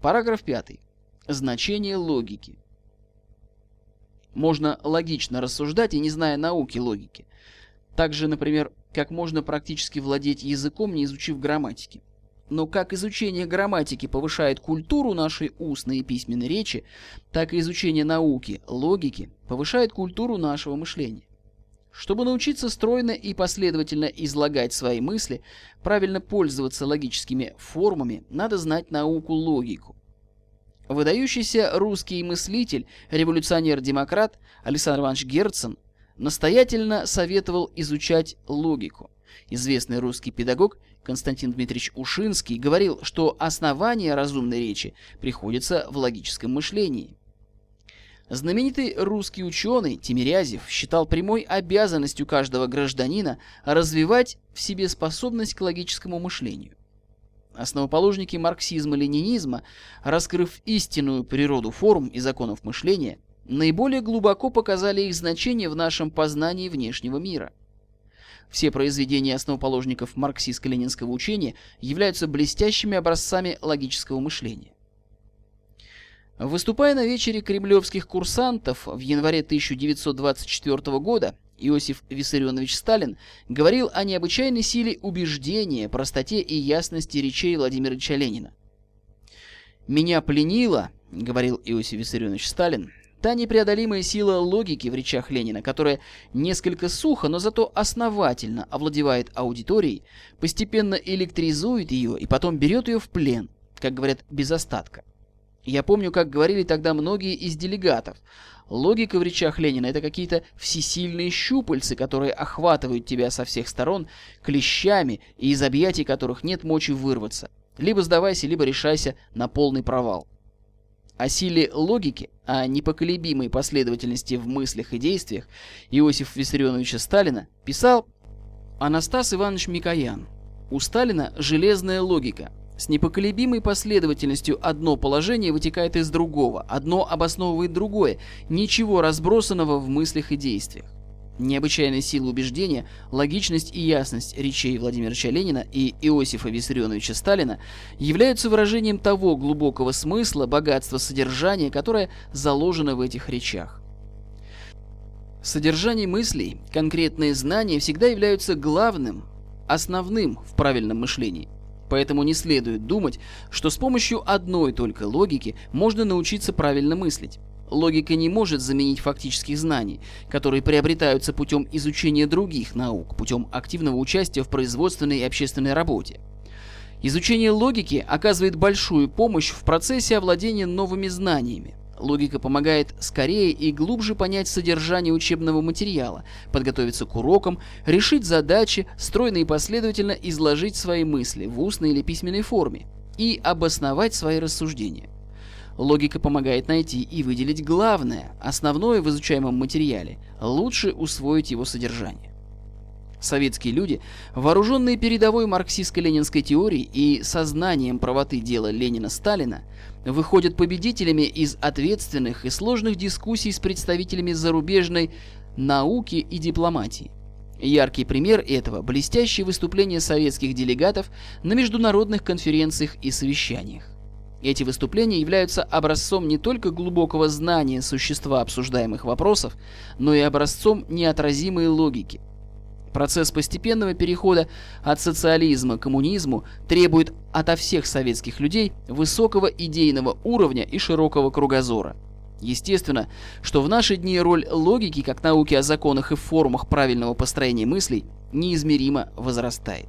Параграф 5. Значение логики. Можно логично рассуждать и не зная науки логики. Также, например, как можно практически владеть языком, не изучив грамматики. Но как изучение грамматики повышает культуру нашей устной и письменной речи, так и изучение науки, логики, повышает культуру нашего мышления. Чтобы научиться стройно и последовательно излагать свои мысли, правильно пользоваться логическими формами, надо знать науку логику. Выдающийся русский мыслитель, революционер-демократ Александр Иванович Герцен настоятельно советовал изучать логику. Известный русский педагог Константин Дмитриевич Ушинский говорил, что основание разумной речи приходится в логическом мышлении. Знаменитый русский ученый Тимирязев считал прямой обязанностью каждого гражданина развивать в себе способность к логическому мышлению. Основоположники марксизма-ленинизма, раскрыв истинную природу форм и законов мышления, наиболее глубоко показали их значение в нашем познании внешнего мира. Все произведения основоположников марксистско-ленинского учения являются блестящими образцами логического мышления. Выступая на вечере кремлевских курсантов в январе 1924 года, Иосиф Виссарионович Сталин говорил о необычайной силе убеждения, простоте и ясности речей Владимира Ильича Ленина. «Меня пленило, — говорил Иосиф Виссарионович Сталин, — та непреодолимая сила логики в речах Ленина, которая несколько сухо, но зато основательно овладевает аудиторией, постепенно электризует ее и потом берет ее в плен, как говорят, без остатка. Я помню, как говорили тогда многие из делегатов. Логика в речах Ленина – это какие-то всесильные щупальцы, которые охватывают тебя со всех сторон клещами и из объятий которых нет мочи вырваться. Либо сдавайся, либо решайся на полный провал. О силе логики, о непоколебимой последовательности в мыслях и действиях Иосифа Виссарионовича Сталина писал Анастас Иванович Микоян. У Сталина железная логика – с непоколебимой последовательностью одно положение вытекает из другого, одно обосновывает другое, ничего разбросанного в мыслях и действиях. Необычайная сила убеждения, логичность и ясность речей Владимира Ленина и Иосифа Виссарионовича Сталина являются выражением того глубокого смысла, богатства содержания, которое заложено в этих речах. Содержание мыслей, конкретные знания всегда являются главным, основным в правильном мышлении. Поэтому не следует думать, что с помощью одной только логики можно научиться правильно мыслить. Логика не может заменить фактических знаний, которые приобретаются путем изучения других наук, путем активного участия в производственной и общественной работе. Изучение логики оказывает большую помощь в процессе овладения новыми знаниями. Логика помогает скорее и глубже понять содержание учебного материала, подготовиться к урокам, решить задачи, стройно и последовательно изложить свои мысли в устной или письменной форме и обосновать свои рассуждения. Логика помогает найти и выделить главное, основное в изучаемом материале, лучше усвоить его содержание. Советские люди, вооруженные передовой марксистско-ленинской теорией и сознанием правоты дела Ленина-Сталина, выходят победителями из ответственных и сложных дискуссий с представителями зарубежной науки и дипломатии. Яркий пример этого – блестящие выступления советских делегатов на международных конференциях и совещаниях. Эти выступления являются образцом не только глубокого знания существа обсуждаемых вопросов, но и образцом неотразимой логики. Процесс постепенного перехода от социализма к коммунизму требует ото всех советских людей высокого идейного уровня и широкого кругозора. Естественно, что в наши дни роль логики как науки о законах и формах правильного построения мыслей неизмеримо возрастает.